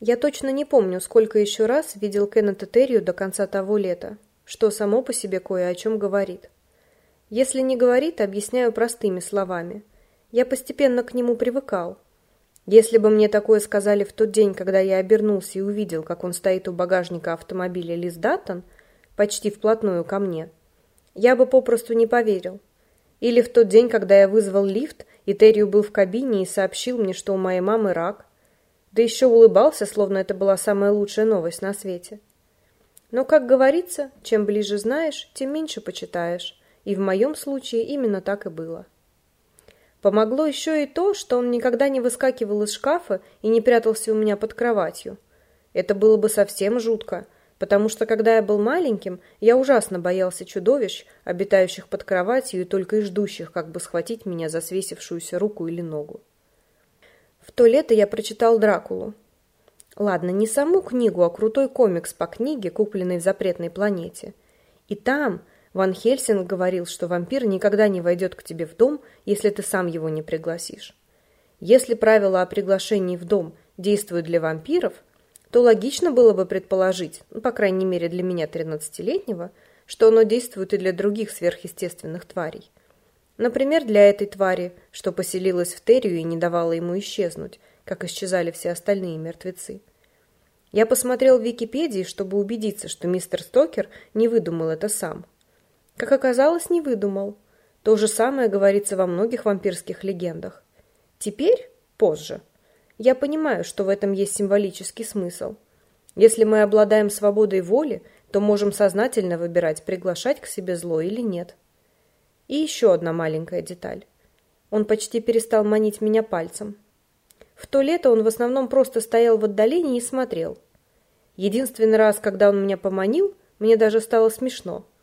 Я точно не помню, сколько еще раз видел Кеннета Террию до конца того лета, что само по себе кое о чем говорит. Если не говорит, объясняю простыми словами. Я постепенно к нему привыкал. Если бы мне такое сказали в тот день, когда я обернулся и увидел, как он стоит у багажника автомобиля Лиз Даттон, почти вплотную ко мне, я бы попросту не поверил. Или в тот день, когда я вызвал лифт, и Террию был в кабине и сообщил мне, что у моей мамы рак. Да еще улыбался, словно это была самая лучшая новость на свете. Но, как говорится, чем ближе знаешь, тем меньше почитаешь. И в моем случае именно так и было. Помогло еще и то, что он никогда не выскакивал из шкафа и не прятался у меня под кроватью. Это было бы совсем жутко, потому что, когда я был маленьким, я ужасно боялся чудовищ, обитающих под кроватью и только и ждущих, как бы схватить меня за свесившуюся руку или ногу. В то лето я прочитал «Дракулу». Ладно, не саму книгу, а крутой комикс по книге, купленной в запретной планете. И там Ван Хельсинг говорил, что вампир никогда не войдет к тебе в дом, если ты сам его не пригласишь. Если правила о приглашении в дом действуют для вампиров, то логично было бы предположить, ну, по крайней мере для меня 13-летнего, что оно действует и для других сверхъестественных тварей. Например, для этой твари, что поселилась в Террию и не давала ему исчезнуть, как исчезали все остальные мертвецы. Я посмотрел в Википедии, чтобы убедиться, что мистер Стокер не выдумал это сам – как оказалось, не выдумал. То же самое говорится во многих вампирских легендах. Теперь, позже, я понимаю, что в этом есть символический смысл. Если мы обладаем свободой воли, то можем сознательно выбирать, приглашать к себе зло или нет. И еще одна маленькая деталь. Он почти перестал манить меня пальцем. В то лето он в основном просто стоял в отдалении и смотрел. Единственный раз, когда он меня поманил, мне даже стало смешно –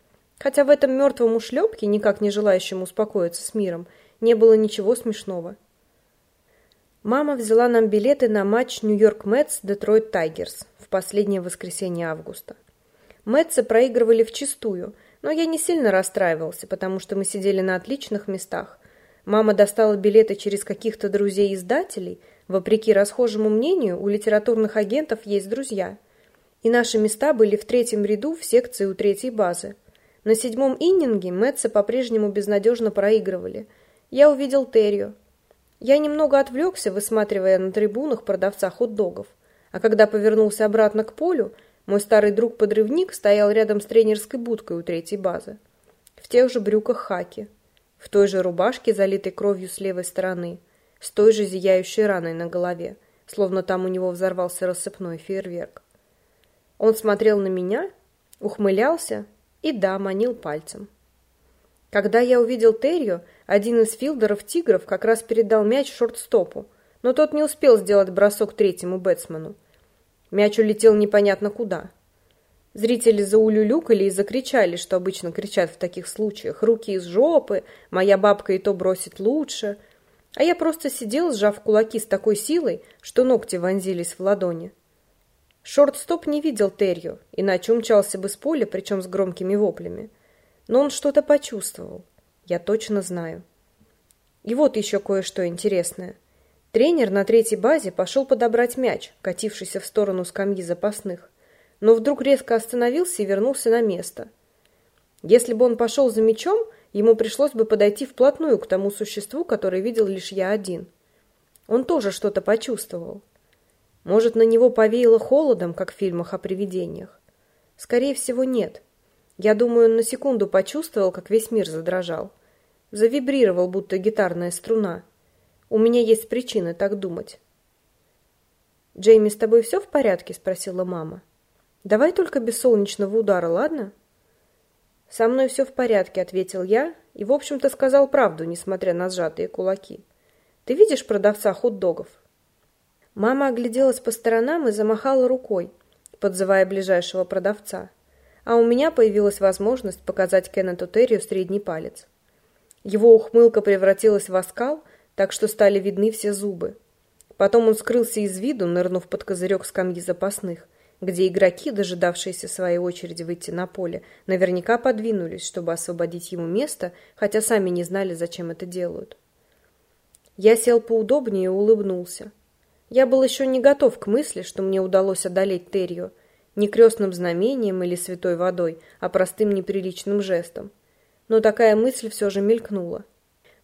Хотя в этом мертвом ушлепке, никак не желающем успокоиться с миром, не было ничего смешного. Мама взяла нам билеты на матч Нью-Йорк Мэтс Детройт Тайгерс в последнее воскресенье августа. Мэтсы проигрывали вчистую, но я не сильно расстраивался, потому что мы сидели на отличных местах. Мама достала билеты через каких-то друзей-издателей. Вопреки расхожему мнению, у литературных агентов есть друзья. И наши места были в третьем ряду в секции у третьей базы. На седьмом иннинге Мэтсы по-прежнему безнадежно проигрывали. Я увидел Террио. Я немного отвлекся, высматривая на трибунах продавца хот-догов. А когда повернулся обратно к полю, мой старый друг-подрывник стоял рядом с тренерской будкой у третьей базы. В тех же брюках хаки. В той же рубашке, залитой кровью с левой стороны. С той же зияющей раной на голове, словно там у него взорвался рассыпной фейерверк. Он смотрел на меня, ухмылялся и да, манил пальцем. Когда я увидел Террио, один из филдеров «Тигров» как раз передал мяч шортстопу, но тот не успел сделать бросок третьему бэтсмену. Мяч улетел непонятно куда. Зрители заулюлюкали и закричали, что обычно кричат в таких случаях. «Руки из жопы! Моя бабка и то бросит лучше!» А я просто сидел, сжав кулаки с такой силой, что ногти вонзились в ладони. Шортстоп не видел Терью, иначе умчался бы с поля, причем с громкими воплями. Но он что-то почувствовал. Я точно знаю. И вот еще кое-что интересное. Тренер на третьей базе пошел подобрать мяч, катившийся в сторону скамьи запасных, но вдруг резко остановился и вернулся на место. Если бы он пошел за мячом, ему пришлось бы подойти вплотную к тому существу, которое видел лишь я один. Он тоже что-то почувствовал. Может, на него повеяло холодом, как в фильмах о привидениях? Скорее всего, нет. Я думаю, он на секунду почувствовал, как весь мир задрожал. Завибрировал, будто гитарная струна. У меня есть причины так думать. «Джейми, с тобой все в порядке?» – спросила мама. «Давай только без солнечного удара, ладно?» «Со мной все в порядке», – ответил я, и, в общем-то, сказал правду, несмотря на сжатые кулаки. «Ты видишь продавца хот-догов?» Мама огляделась по сторонам и замахала рукой, подзывая ближайшего продавца. А у меня появилась возможность показать Кеннету Террию средний палец. Его ухмылка превратилась в оскал, так что стали видны все зубы. Потом он скрылся из виду, нырнув под козырек скамьи запасных, где игроки, дожидавшиеся своей очереди выйти на поле, наверняка подвинулись, чтобы освободить ему место, хотя сами не знали, зачем это делают. Я сел поудобнее и улыбнулся. Я был еще не готов к мысли, что мне удалось одолеть Терью, не крестным знамением или святой водой, а простым неприличным жестом. Но такая мысль все же мелькнула.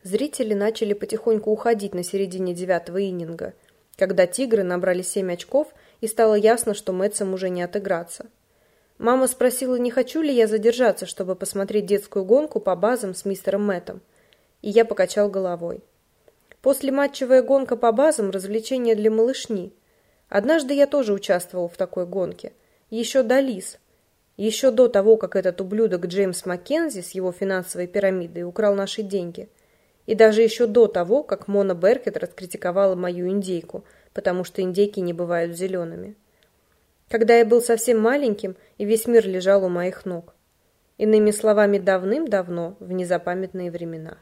Зрители начали потихоньку уходить на середине девятого ининга, когда тигры набрали семь очков и стало ясно, что Мэтсам уже не отыграться. Мама спросила, не хочу ли я задержаться, чтобы посмотреть детскую гонку по базам с мистером Мэттом, и я покачал головой. Послематчевая гонка по базам – развлечение для малышни. Однажды я тоже участвовал в такой гонке. Еще до Лис. Еще до того, как этот ублюдок Джеймс Маккензи с его финансовой пирамидой украл наши деньги. И даже еще до того, как Мона Беркет раскритиковала мою индейку, потому что индейки не бывают зелеными. Когда я был совсем маленьким, и весь мир лежал у моих ног. Иными словами, давным-давно, в незапамятные времена.